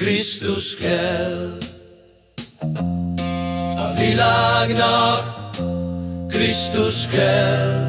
Krisztus kell. A világnak Krisztus kell.